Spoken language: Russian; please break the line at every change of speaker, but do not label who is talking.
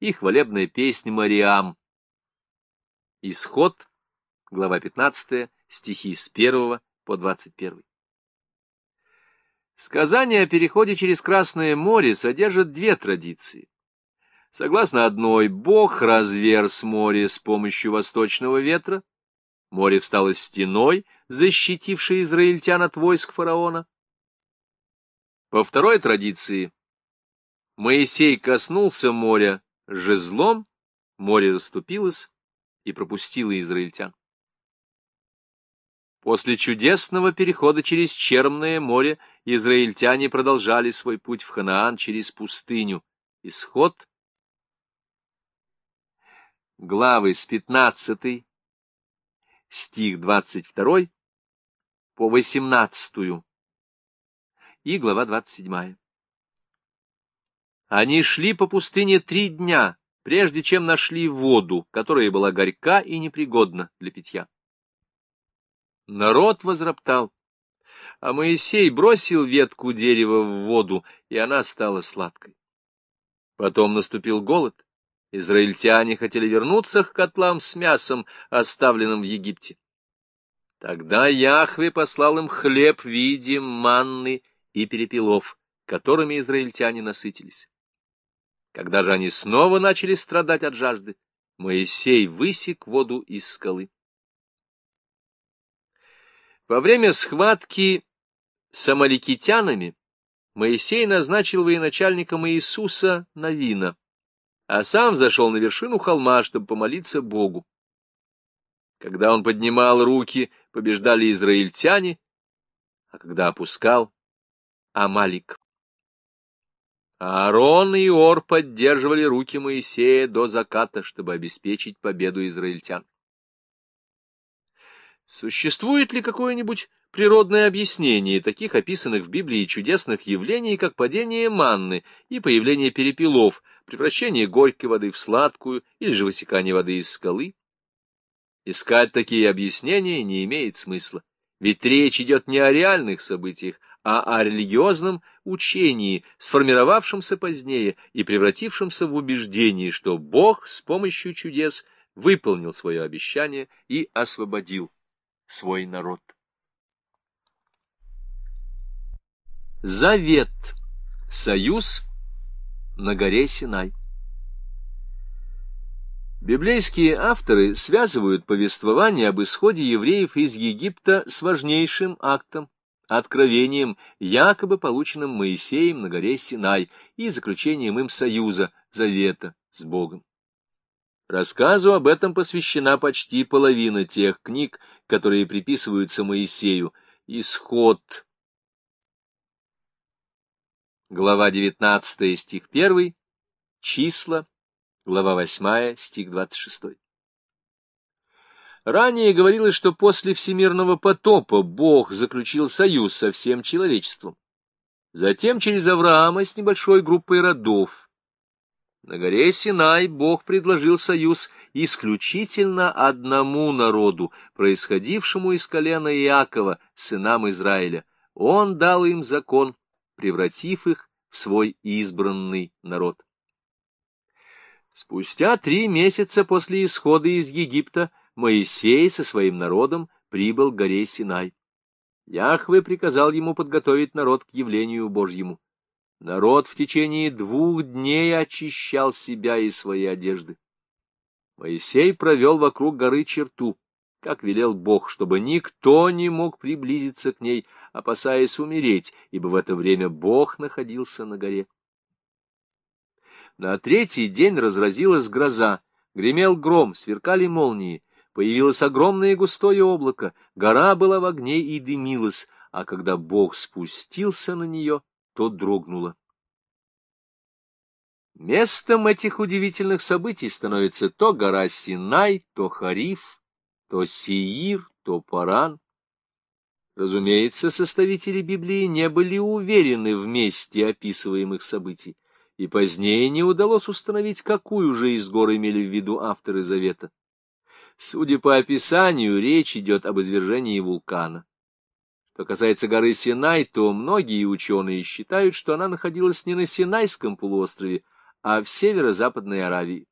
и хвалебная песня Мариам. Исход, глава 15, стихи с 1 по 21. Сказание о переходе через Красное море содержит две традиции. Согласно одной, Бог разверз море с помощью восточного ветра, море встало стеной, защитившей израильтян от войск фараона. По второй традиции, Моисей коснулся моря жезлом, море расступилось и пропустило израильтян. После чудесного перехода через Черное море израильтяне продолжали свой путь в Ханаан через пустыню. Исход главы с 15 стих 22 по 18 и глава 27. Они шли по пустыне три дня, прежде чем нашли воду, которая была горька и непригодна для питья. Народ возроптал, а Моисей бросил ветку дерева в воду, и она стала сладкой. Потом наступил голод. Израильтяне хотели вернуться к котлам с мясом, оставленным в Египте. Тогда Яхве послал им хлеб в виде манны и перепелов, которыми израильтяне насытились. Когда же они снова начали страдать от жажды, Моисей высек воду из скалы. Во время схватки с амаликитянами Моисей назначил военачальником Иисуса Навина, а сам зашел на вершину холма, чтобы помолиться Богу. Когда он поднимал руки, побеждали израильтяне, а когда опускал — Амалик. Аарон и Ор поддерживали руки Моисея до заката, чтобы обеспечить победу израильтян. Существует ли какое-нибудь природное объяснение таких описанных в Библии чудесных явлений, как падение манны и появление перепелов, превращение горькой воды в сладкую или же высекание воды из скалы? Искать такие объяснения не имеет смысла, ведь речь идет не о реальных событиях, а о религиозном учении, сформировавшемся позднее и превратившемся в убеждение, что Бог с помощью чудес выполнил свое обещание и освободил свой народ. Завет. Союз на горе Синай. Библейские авторы связывают повествование об исходе евреев из Египта с важнейшим актом откровением, якобы полученным Моисеем на горе Синай, и заключением им союза, завета с Богом. Рассказу об этом посвящена почти половина тех книг, которые приписываются Моисею. Исход. Глава 19, стих 1, числа, глава 8, стих 26. Ранее говорилось, что после всемирного потопа Бог заключил союз со всем человечеством. Затем через Авраама с небольшой группой родов. На горе Синай Бог предложил союз исключительно одному народу, происходившему из колена Иакова, сынам Израиля. Он дал им закон, превратив их в свой избранный народ. Спустя три месяца после исхода из Египта Моисей со своим народом прибыл к горе Синай. Яхве приказал ему подготовить народ к явлению Божьему. Народ в течение двух дней очищал себя и свои одежды. Моисей провел вокруг горы черту, как велел Бог, чтобы никто не мог приблизиться к ней, опасаясь умереть, ибо в это время Бог находился на горе. На третий день разразилась гроза, гремел гром, сверкали молнии, Появилось огромное густое облако, гора была в огне и дымилась, а когда Бог спустился на нее, то дрогнула. Местом этих удивительных событий становится то гора Синай, то Хариф, то Сиир, то Паран. Разумеется, составители Библии не были уверены в месте описываемых событий, и позднее не удалось установить, какую же из гор имели в виду авторы Завета. Судя по описанию, речь идет об извержении вулкана. Что касается горы Синай, то многие ученые считают, что она находилась не на Синайском полуострове, а в северо-западной Аравии.